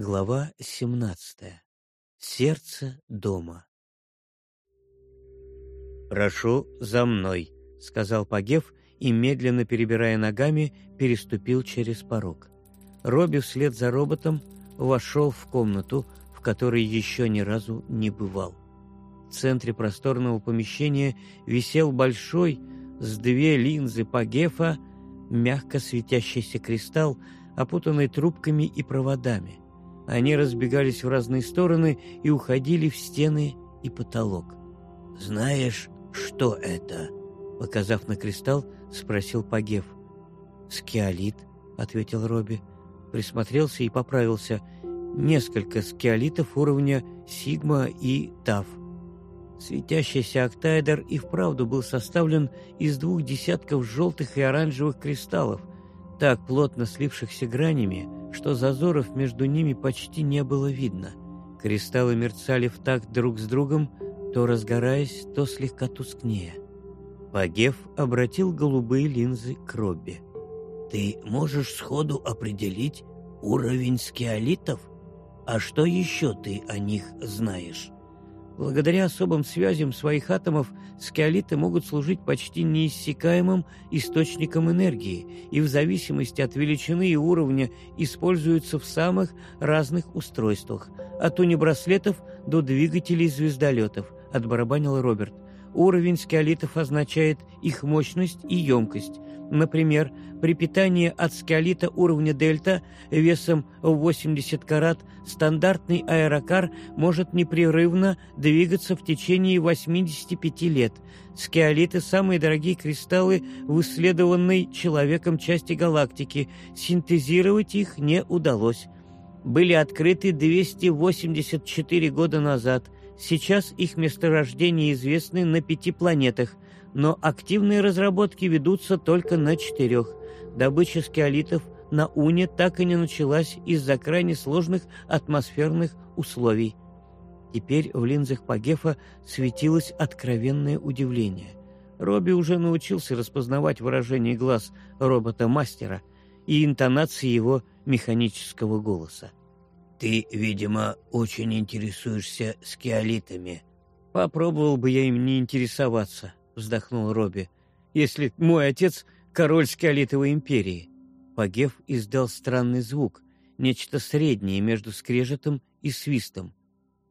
Глава 17. Сердце дома. «Прошу за мной», — сказал Пагев и, медленно перебирая ногами, переступил через порог. Робби вслед за роботом вошел в комнату, в которой еще ни разу не бывал. В центре просторного помещения висел большой, с две линзы Пагефа, мягко светящийся кристалл, опутанный трубками и проводами. Они разбегались в разные стороны и уходили в стены и потолок. «Знаешь, что это?» Показав на кристалл, спросил Пагев. «Скиолит», — ответил Робби. Присмотрелся и поправился. «Несколько скиолитов уровня Сигма и Тав». Светящийся октаэдр и вправду был составлен из двух десятков желтых и оранжевых кристаллов, так плотно слившихся гранями, что зазоров между ними почти не было видно. Кристаллы мерцали в такт друг с другом, то разгораясь, то слегка тускнее. Пагев обратил голубые линзы к Робби. «Ты можешь сходу определить уровень скиолитов? А что еще ты о них знаешь?» Благодаря особым связям своих атомов скиолиты могут служить почти неиссякаемым источником энергии и в зависимости от величины и уровня используются в самых разных устройствах, от унибраслетов до двигателей звездолетов, отбарабанил Роберт. Уровень скиолитов означает их мощность и емкость. Например, при питании от скиолита уровня дельта весом в 80 карат стандартный аэрокар может непрерывно двигаться в течение 85 лет. Скиолиты – самые дорогие кристаллы в исследованной человеком части галактики. Синтезировать их не удалось. Были открыты 284 года назад – Сейчас их месторождения известны на пяти планетах, но активные разработки ведутся только на четырех. Добыча скиолитов на Уне так и не началась из-за крайне сложных атмосферных условий. Теперь в линзах Пагефа светилось откровенное удивление. Робби уже научился распознавать выражение глаз робота-мастера и интонации его механического голоса. Ты, видимо, очень интересуешься скиолитами. Попробовал бы я им не интересоваться, вздохнул Робби, если мой отец король скиолитовой империи. Пагев издал странный звук, нечто среднее между скрежетом и свистом.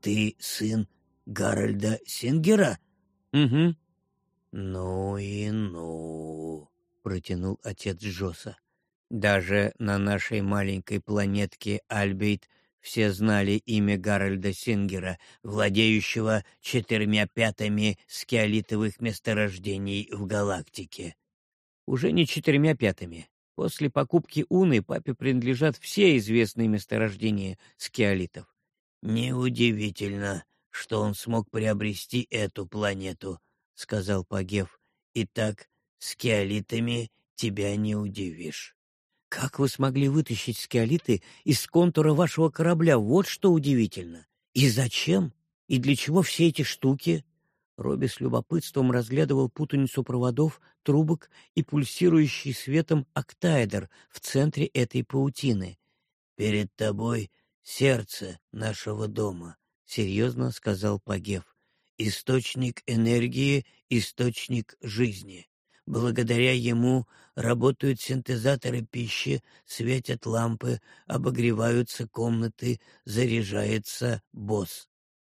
Ты сын Гарольда Сингера? Угу. Ну и ну, протянул отец Джоса. Даже на нашей маленькой планетке Альбейт все знали имя Гарольда Сингера, владеющего четырьмя пятами скиолитовых месторождений в галактике. Уже не четырьмя пятами. После покупки Уны папе принадлежат все известные месторождения скиолитов. «Неудивительно, что он смог приобрести эту планету», — сказал Пагев. «Итак, скиолитами тебя не удивишь». Как вы смогли вытащить скиолиты из контура вашего корабля? Вот что удивительно. И зачем? И для чего все эти штуки? Робби с любопытством разглядывал путаницу проводов, трубок и пульсирующий светом октаэдр в центре этой паутины. «Перед тобой сердце нашего дома», — серьезно сказал Пагев. «Источник энергии, источник жизни. Благодаря ему работают синтезаторы пищи, светят лампы, обогреваются комнаты, заряжается босс.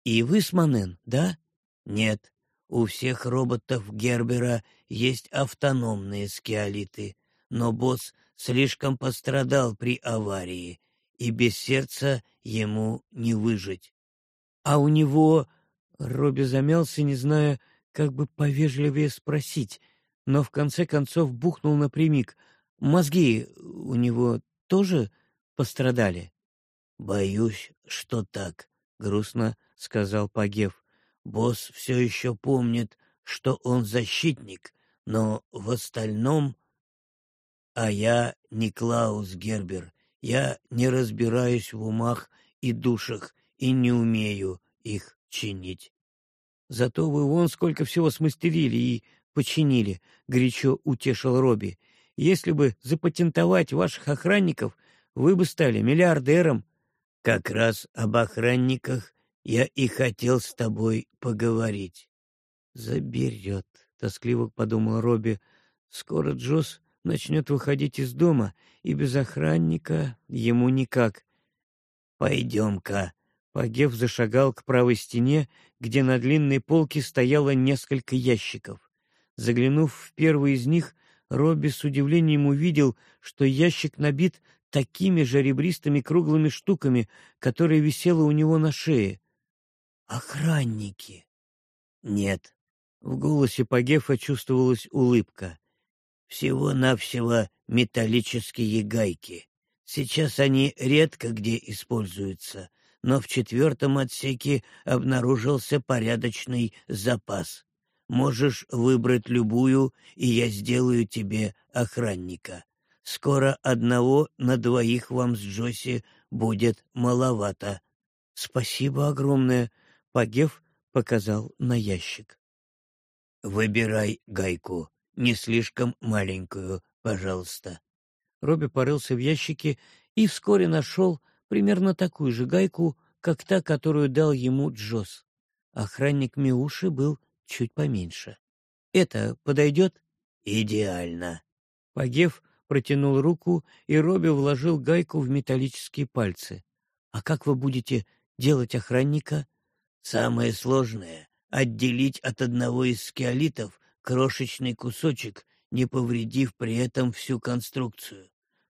И вы с Манен, да? Нет. У всех роботов Гербера есть автономные скиолиты, но босс слишком пострадал при аварии, и без сердца ему не выжить. А у него... Робби замялся, не зная, как бы повежливее спросить — но в конце концов бухнул напрямик. Мозги у него тоже пострадали? — Боюсь, что так, — грустно сказал Пагев. — Босс все еще помнит, что он защитник, но в остальном... А я не Клаус Гербер, я не разбираюсь в умах и душах и не умею их чинить. Зато вы вон сколько всего смастерили и починили, — горячо утешил Робби. Если бы запатентовать ваших охранников, вы бы стали миллиардером. Как раз об охранниках я и хотел с тобой поговорить. Заберет, тоскливо подумал Робби. Скоро Джосс начнет выходить из дома, и без охранника ему никак. Пойдем-ка. Пагев зашагал к правой стене, где на длинной полке стояло несколько ящиков. Заглянув в первый из них, Робби с удивлением увидел, что ящик набит такими же ребристыми круглыми штуками, которые висела у него на шее. «Охранники!» «Нет». В голосе Пагефа чувствовалась улыбка. «Всего-навсего металлические гайки. Сейчас они редко где используются, но в четвертом отсеке обнаружился порядочный запас. Можешь выбрать любую, и я сделаю тебе охранника. Скоро одного на двоих вам с Джоси будет маловато. — Спасибо огромное, — Пагев показал на ящик. — Выбирай гайку, не слишком маленькую, пожалуйста. Робби порылся в ящике и вскоре нашел примерно такую же гайку, как та, которую дал ему Джос. Охранник Миуши был чуть поменьше. «Это подойдет?» «Идеально». Пагев протянул руку, и Робби вложил гайку в металлические пальцы. «А как вы будете делать охранника?» «Самое сложное — отделить от одного из скеолитов крошечный кусочек, не повредив при этом всю конструкцию».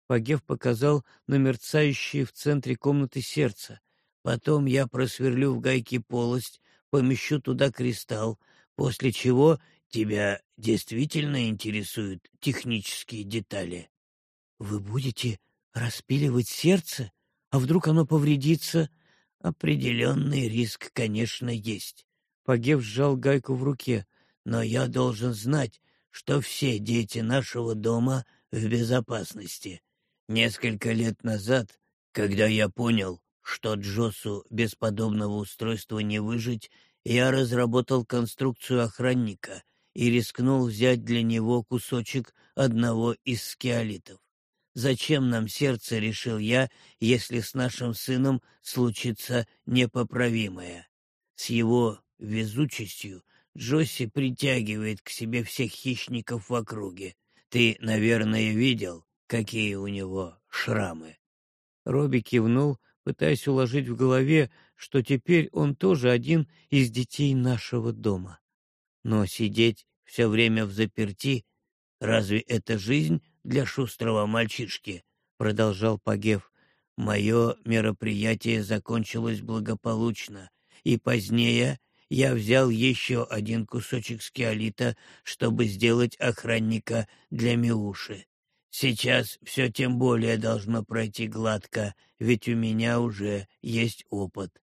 Пагев показал на мерцающее в центре комнаты сердце. «Потом я просверлю в гайке полость, помещу туда кристалл, После чего тебя действительно интересуют технические детали. Вы будете распиливать сердце? А вдруг оно повредится? Определенный риск, конечно, есть. Пагев сжал гайку в руке. Но я должен знать, что все дети нашего дома в безопасности. Несколько лет назад, когда я понял, что Джосу без подобного устройства не выжить, я разработал конструкцию охранника и рискнул взять для него кусочек одного из скеолитов. Зачем нам сердце, решил я, если с нашим сыном случится непоправимое? С его везучестью Джосси притягивает к себе всех хищников в округе. Ты, наверное, видел, какие у него шрамы. Робби кивнул, пытаясь уложить в голове, что теперь он тоже один из детей нашего дома. Но сидеть все время в заперти, разве это жизнь для шустрого мальчишки? Продолжал Пагев. Мое мероприятие закончилось благополучно, и позднее я взял еще один кусочек скиолита, чтобы сделать охранника для Миуши. Сейчас все тем более должно пройти гладко, ведь у меня уже есть опыт.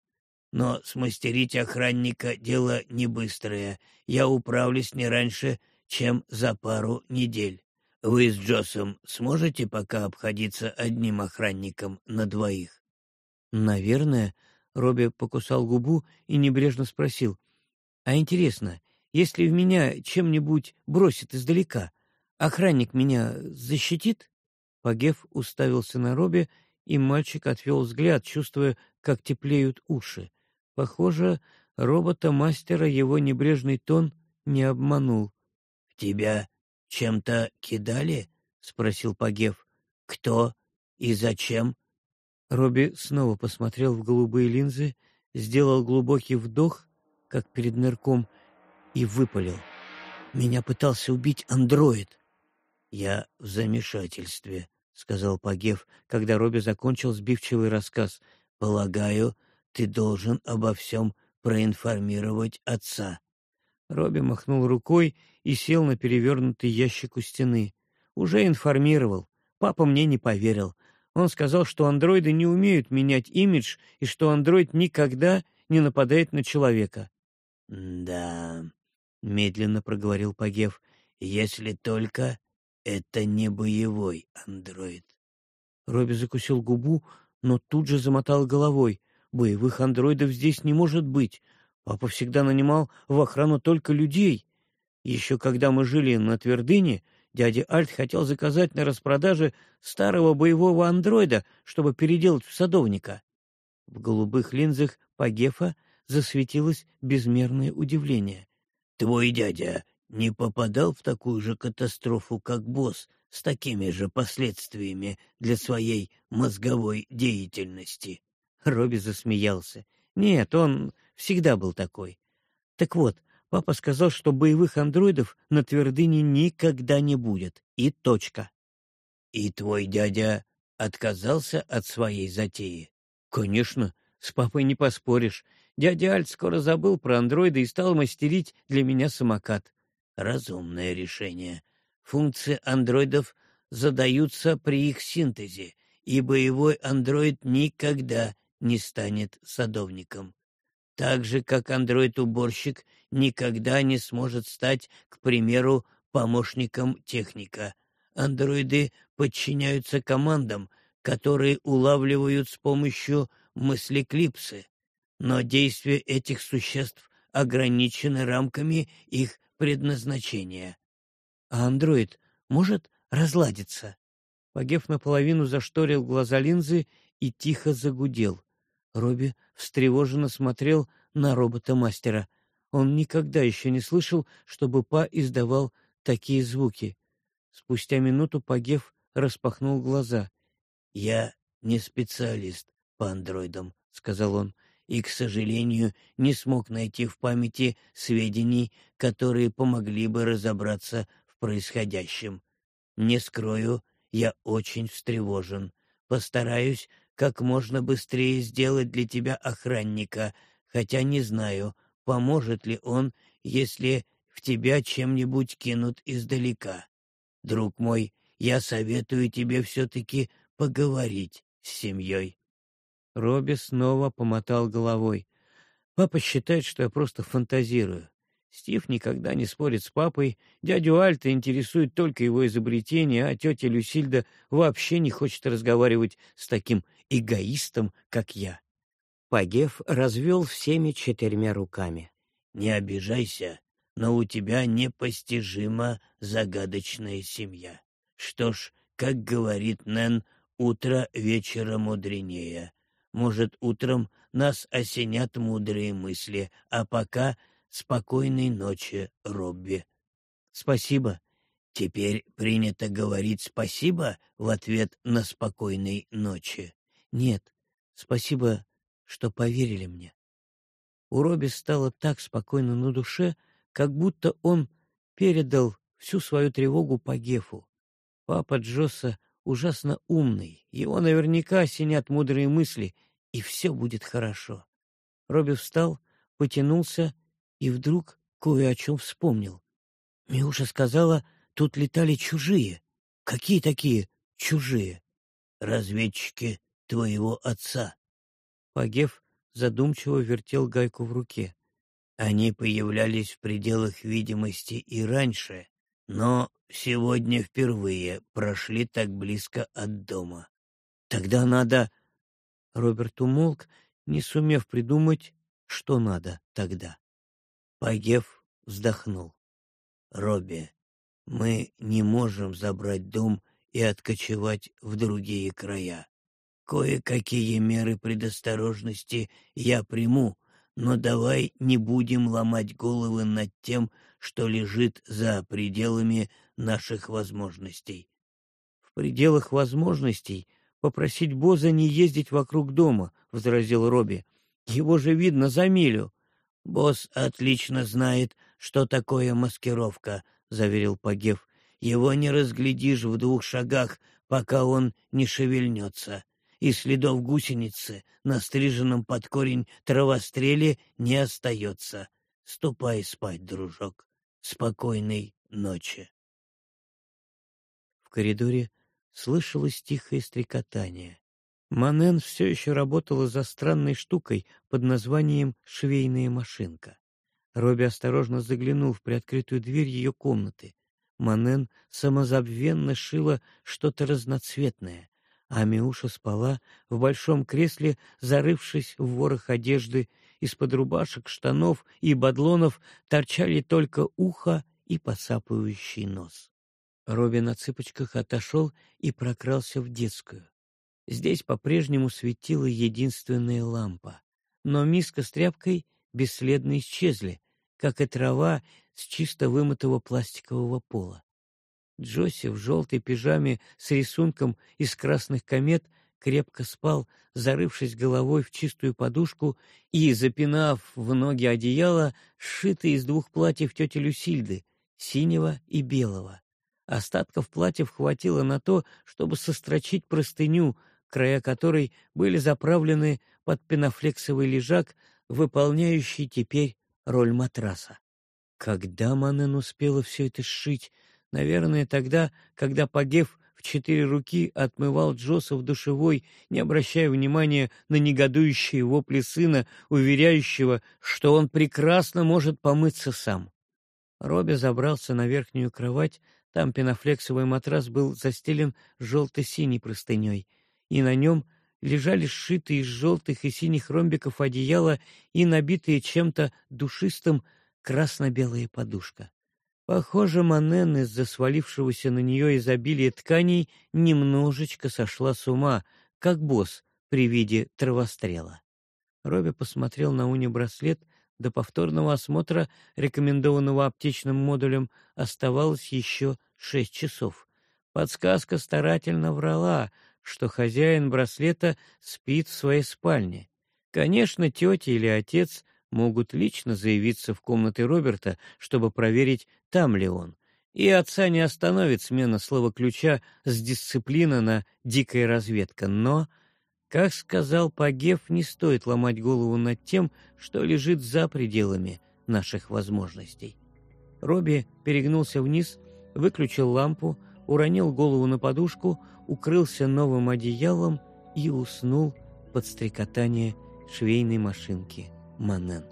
Но смастерить охранника — дело не быстрое. Я управлюсь не раньше, чем за пару недель. Вы с Джосом сможете пока обходиться одним охранником на двоих? — Наверное. Робби покусал губу и небрежно спросил. — А интересно, если в меня чем-нибудь бросит издалека, Охранник меня защитит? Пагев уставился на Робби, и мальчик отвел взгляд, чувствуя, как теплеют уши. Похоже, робота-мастера его небрежный тон не обманул. — тебя чем-то кидали? — спросил Пагев. — Кто и зачем? Робби снова посмотрел в голубые линзы, сделал глубокий вдох, как перед нырком, и выпалил. «Меня пытался убить андроид. «Я в замешательстве», — сказал Пагев, когда Робби закончил сбивчивый рассказ. «Полагаю, ты должен обо всем проинформировать отца». Робби махнул рукой и сел на перевернутый ящик у стены. «Уже информировал. Папа мне не поверил. Он сказал, что андроиды не умеют менять имидж и что андроид никогда не нападает на человека». «Да», — медленно проговорил Пагев, — «если только это не боевой андроид. Робби закусил губу, но тут же замотал головой. Боевых андроидов здесь не может быть. Папа всегда нанимал в охрану только людей. Еще когда мы жили на Твердыне, дядя Альт хотел заказать на распродаже старого боевого андроида, чтобы переделать в садовника. В голубых линзах Пагефа засветилось безмерное удивление. «Твой дядя не попадал в такую же катастрофу, как босс, с такими же последствиями для своей мозговой деятельности?» Робби засмеялся. «Нет, он всегда был такой. Так вот, папа сказал, что боевых андроидов на твердыне никогда не будет. И точка». «И твой дядя отказался от своей затеи?» «Конечно, с папой не поспоришь. Дядя Альт скоро забыл про андроида и стал мастерить для меня самокат. Разумное решение. Функции андроидов задаются при их синтезе, и боевой андроид никогда не станет садовником. Так же, как андроид-уборщик никогда не сможет стать, к примеру, помощником техника. Андроиды подчиняются командам, которые улавливают с помощью мысли-клипсы, но действия этих существ ограничены рамками их предназначения. А андроид может разладиться? Погев наполовину зашторил глаза линзы и тихо загудел. Робби встревоженно смотрел на робота-мастера. Он никогда еще не слышал, чтобы Па издавал такие звуки. Спустя минуту Пагев распахнул глаза. — Я не специалист по андроидам, — сказал он и, к сожалению, не смог найти в памяти сведений, которые помогли бы разобраться в происходящем. Не скрою, я очень встревожен. Постараюсь как можно быстрее сделать для тебя охранника, хотя не знаю, поможет ли он, если в тебя чем-нибудь кинут издалека. Друг мой, я советую тебе все-таки поговорить с семьей. Робби снова помотал головой. Папа считает, что я просто фантазирую. Стив никогда не спорит с папой, дядю Альта интересует только его изобретение, а тетя Люсильда вообще не хочет разговаривать с таким эгоистом, как я. Пагев развел всеми четырьмя руками. — Не обижайся, но у тебя непостижимо загадочная семья. Что ж, как говорит Нэн, утро вечера мудренее. Может, утром нас осенят мудрые мысли, а пока спокойной ночи, Робби. Спасибо. Теперь принято говорить спасибо в ответ на спокойной ночи. Нет, спасибо, что поверили мне. У Робби стало так спокойно на душе, как будто он передал всю свою тревогу по Гефу. Папа Джосса ужасно умный, его наверняка осенят мудрые мысли, и все будет хорошо. Робби встал, потянулся и вдруг кое о чем вспомнил. Миуша сказала, тут летали чужие. Какие такие чужие? Разведчики твоего отца. Пагев задумчиво вертел гайку в руке. Они появлялись в пределах видимости и раньше, но сегодня впервые прошли так близко от дома. Тогда надо... Роберт умолк, не сумев придумать, что надо тогда. Пагев вздохнул. «Робби, мы не можем забрать дом и откочевать в другие края. Кое-какие меры предосторожности я приму, но давай не будем ломать головы над тем, что лежит за пределами наших возможностей. В пределах возможностей попросить Боза не ездить вокруг дома, — возразил Робби. Его же видно за милю. — Босс отлично знает, что такое маскировка, — заверил Пагев. — Его не разглядишь в двух шагах, пока он не шевельнется и следов гусеницы на стриженном под корень травостреле не остается. Ступай спать, дружок. Спокойной ночи. В коридоре слышалось тихое стрекотание. Манен все еще работала за странной штукой под названием «швейная машинка». Робби осторожно заглянул в приоткрытую дверь ее комнаты. Манен самозабвенно шила что-то разноцветное а Миуша спала в большом кресле, зарывшись в ворох одежды. Из-под рубашек, штанов и бадлонов торчали только ухо и посапывающий нос. Робин на цыпочках отошел и прокрался в детскую. Здесь по-прежнему светила единственная лампа, но миска с тряпкой бесследно исчезли, как и трава с чисто вымытого пластикового пола. Джосси в желтой пижаме с рисунком из красных комет крепко спал, зарывшись головой в чистую подушку и запинав в ноги одеяло, сшитое из двух платьев тети Люсильды, синего и белого. Остатков платьев хватило на то, чтобы сострочить простыню, края которой были заправлены под пенофлексовый лежак, выполняющий теперь роль матраса. Когда Манен успела все это сшить? Наверное, тогда, когда, погев в четыре руки, отмывал Джоса в душевой, не обращая внимания на негодующие вопли сына, уверяющего, что он прекрасно может помыться сам. Робби забрался на верхнюю кровать, там пенофлексовый матрас был застелен желто-синей простыней, и на нем лежали сшитые из желтых и синих ромбиков одеяла и набитые чем-то душистым красно-белая подушка. Похоже, Манен из-за свалившегося на нее изобилия тканей немножечко сошла с ума, как босс при виде травострела. Робби посмотрел на уни браслет, до повторного осмотра, рекомендованного аптечным модулем, оставалось еще шесть часов. Подсказка старательно врала, что хозяин браслета спит в своей спальне. Конечно, тетя или отец могут лично заявиться в комнаты Роберта, чтобы проверить, там ли он. И отца не остановит смена слова ключа с дисциплина на дикая разведка. Но, как сказал Пагев, не стоит ломать голову над тем, что лежит за пределами наших возможностей. Робби перегнулся вниз, выключил лампу, уронил голову на подушку, укрылся новым одеялом и уснул под стрекотание швейной машинки. Манен.